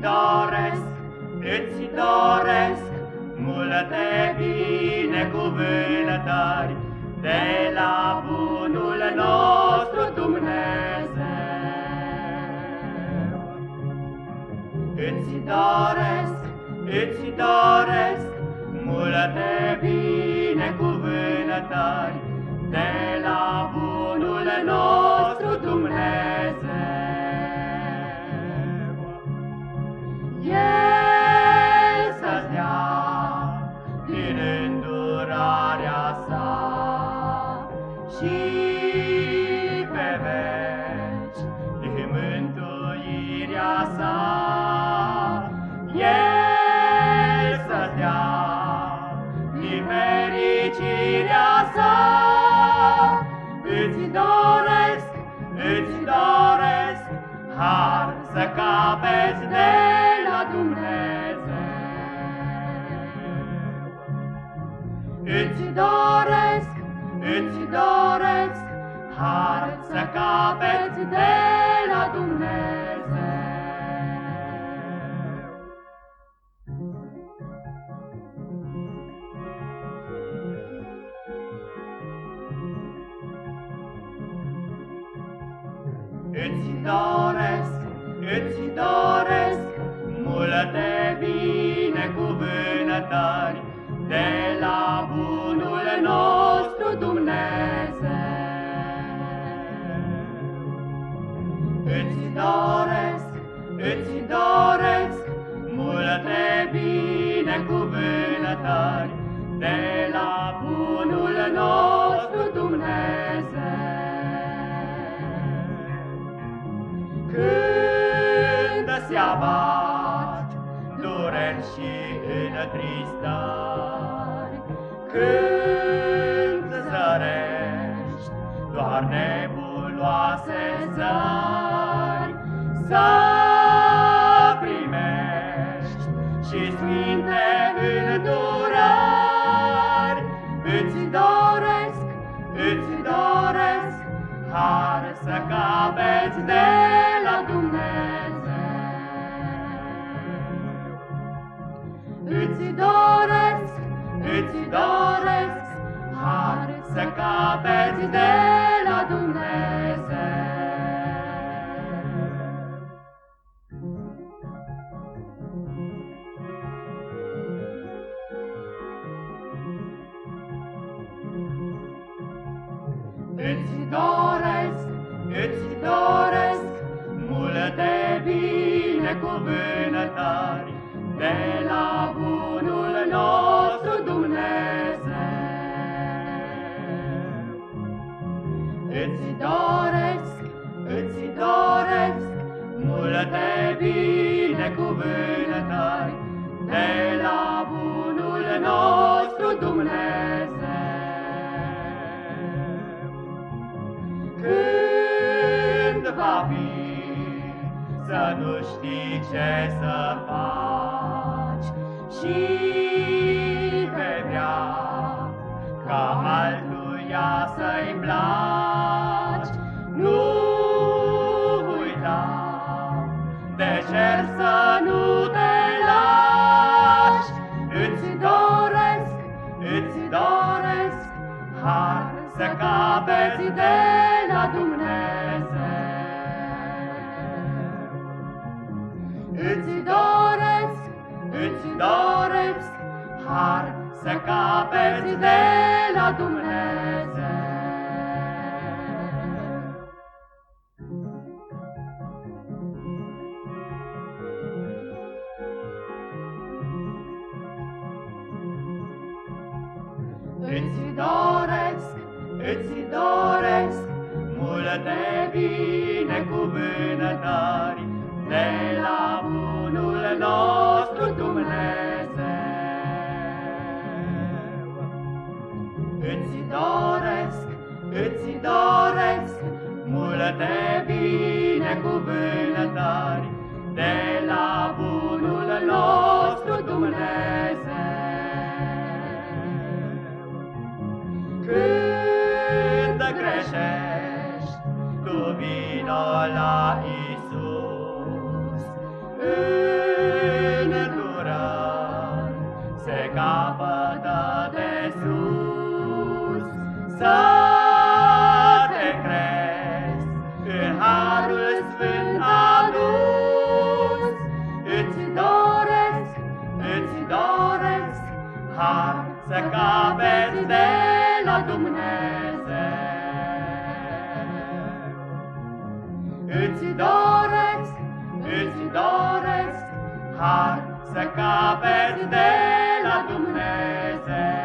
doresc, îți doresc multe binecuvântări de la bunul nostru Dumnezeu. Îți doresc, îți doresc multe binecuvântări mântuirea sa. El să-ți dea din fericirea sa. Îți doresc, îți doresc har să capeți de Îți doresc, îți doresc, har să capeți de la Dumnezeu. Îți doresc, îți doresc, multe binecuvântări, de la bunul nostru Dumnezeu. Îți doresc, îți doresc multe binecuvântări de abat dureri și întristări, când zărești doar nebuloase zări, să primești și sfinte îndurări. Îți doresc, îți doresc, har să capeți de îți doresc, har să capeți de la Dumnezeu. Îți doresc, îți doresc multe binecuvântări de la bunul nostru Îți doresc, îți doresc multe binecuvântări de la bunul nostru Dumnezeu. Când va fi să nu știi ce să faci și vei vrea ca altuia să-i placi, nu uita de cer să nu te lași. Îți doresc, îți doresc har să capeți de la Dumnezeu. Îți doresc, îți doresc har să capeți de la Dumnezeu. Îți doresc, îți doresc multe binecuvântări de la bunul nostru Îți doresc, îți doresc multe binecuvântări de la bunul nostru Dumnezeu. Când greșești, tu vino la Isus. Să te crezi în harul sfânt adus. Îți doresc, îți doresc har să capeți de la Dumnezeu. Îți doresc, îți doresc har să capeți de la Dumnezeu.